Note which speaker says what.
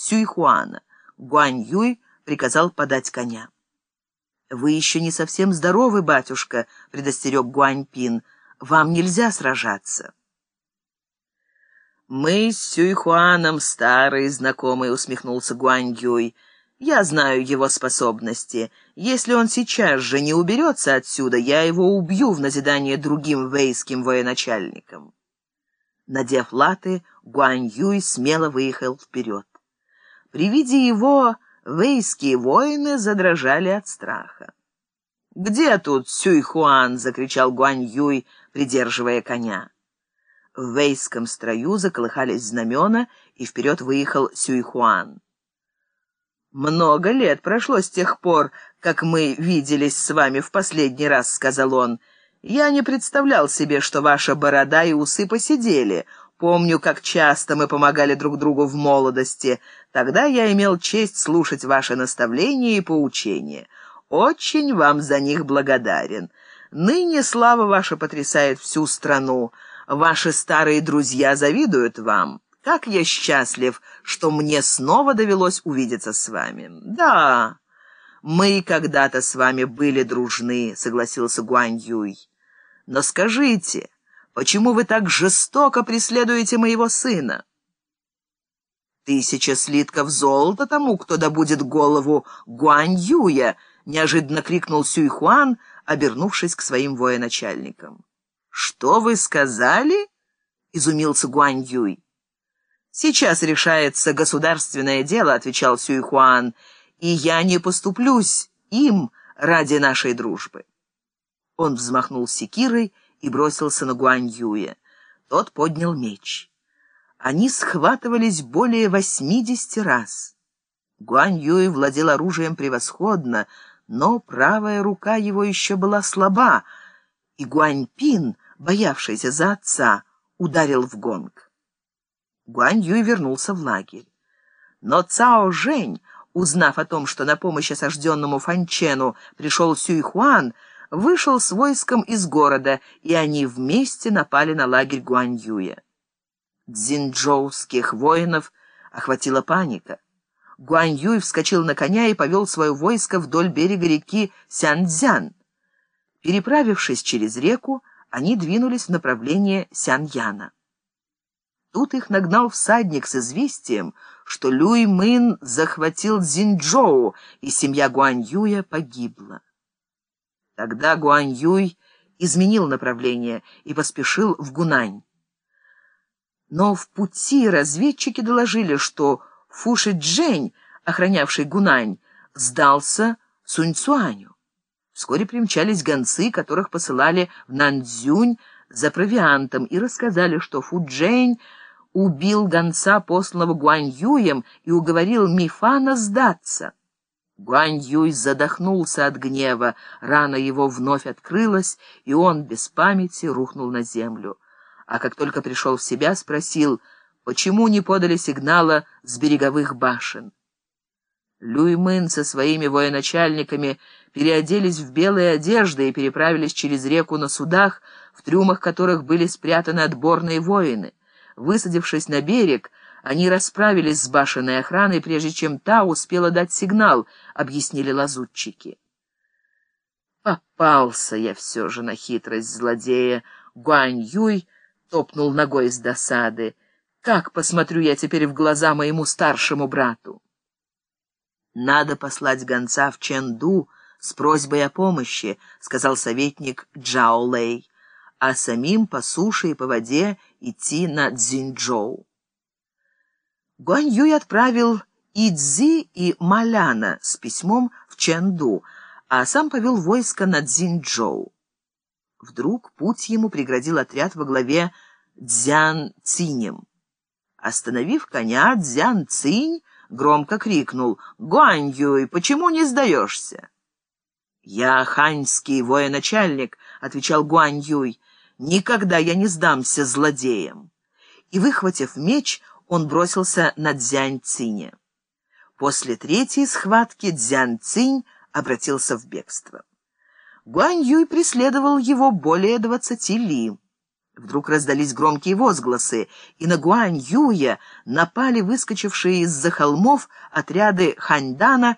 Speaker 1: Сюйхуана. Гуань Юй приказал подать коня. «Вы еще не совсем здоровы, батюшка», — предостерег Гуань Пин. «Вам нельзя сражаться». «Мы с Сюйхуаном старые знакомые», — усмехнулся Гуань Юй. «Я знаю его способности. Если он сейчас же не уберется отсюда, я его убью в назидание другим вейским военачальникам». Надев латы, Гуань Юй смело выехал вперед. При виде его вейские воины задрожали от страха. «Где тут Сюйхуан?» — закричал Гуань Юй, придерживая коня. В вейском строю заколыхались знамена, и вперед выехал Сюйхуан. «Много лет прошло с тех пор, как мы виделись с вами в последний раз», — сказал он. «Я не представлял себе, что ваша борода и усы посидели. Помню, как часто мы помогали друг другу в молодости. Тогда я имел честь слушать ваши наставления и поучения. Очень вам за них благодарен. Ныне слава ваша потрясает всю страну». Ваши старые друзья завидуют вам. Как я счастлив, что мне снова довелось увидеться с вами. Да, мы когда-то с вами были дружны, согласился Гуань Юй. Но скажите, почему вы так жестоко преследуете моего сына? Тысяча слитков золота тому, кто добудет голову Гуань Юя, неожиданно крикнул Сюйхуан, обернувшись к своим военачальникам. «Что вы сказали?» — изумился Гуань Юй. «Сейчас решается государственное дело», — отвечал Сюйхуан, «и я не поступлюсь им ради нашей дружбы». Он взмахнул секирой и бросился на Гуань Юя. Тот поднял меч. Они схватывались более восьмидесяти раз. Гуань Юй владел оружием превосходно, но правая рука его еще была слаба, и Гуань Пин боявшийся за отца, ударил в гонг. Гуань Юй вернулся в лагерь. Но Цао Жень, узнав о том, что на помощь осажденному Фанчену пришел Сюй Хуан, вышел с войском из города, и они вместе напали на лагерь Гуань Юя. Дзинджоуских воинов охватила паника. Гуань Юй вскочил на коня и повел свое войско вдоль берега реки Сянцзян. Переправившись через реку, они двинулись в направлении Сяньяна. Тут их нагнал всадник с известием, что Люй Мын захватил Цзиньчжоу, и семья Гуань Юя погибла. Тогда Гуань Юй изменил направление и поспешил в Гунань. Но в пути разведчики доложили, что Фуши Джень, охранявший Гунань, сдался Сунь-Цуаню. Вскоре примчались гонцы, которых посылали в Нанцзюнь за провиантом, и рассказали, что Фуджень убил гонца, посланного Гуаньюем, и уговорил Мифана сдаться. Гуаньюй задохнулся от гнева, рана его вновь открылась, и он без памяти рухнул на землю. А как только пришел в себя, спросил, почему не подали сигнала с береговых башен. Люймын со своими военачальниками переоделись в белые одежды и переправились через реку на судах, в трюмах которых были спрятаны отборные воины. Высадившись на берег, они расправились с башенной охраной, прежде чем та успела дать сигнал, объяснили лазутчики. Попался я все же на хитрость злодея. Гуань Юй топнул ногой с досады. Как посмотрю я теперь в глаза моему старшему брату? «Надо послать гонца в Ченду с просьбой о помощи», — сказал советник Джао Лэй, «а самим по суше и по воде идти на Цзиньчжоу». Гуань Юй отправил и Цзи, и Маляна с письмом в Ченду, а сам повел войско на Цзиньчжоу. Вдруг путь ему преградил отряд во главе Дзян Цинем. Остановив коня, Дзян Цинь громко крикнул «Гуань Юй, почему не сдаешься?» «Я ханьский военачальник», — отвечал Гуань Юй. «Никогда я не сдамся злодеям». И, выхватив меч, он бросился на Дзянь Циня. После третьей схватки Дзянь Цинь обратился в бегство. Гуань Юй преследовал его более двадцати ли. Вдруг раздались громкие возгласы, и на Гуань Юя напали выскочившие из-за холмов отряды Ханьдана